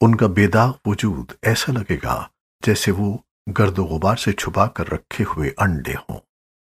ان کا بے داغ وجود ایسا لگے گا جیسے وہ گرد و غبار سے چھپا کر رکھے ہوئے انڈے ہوں۔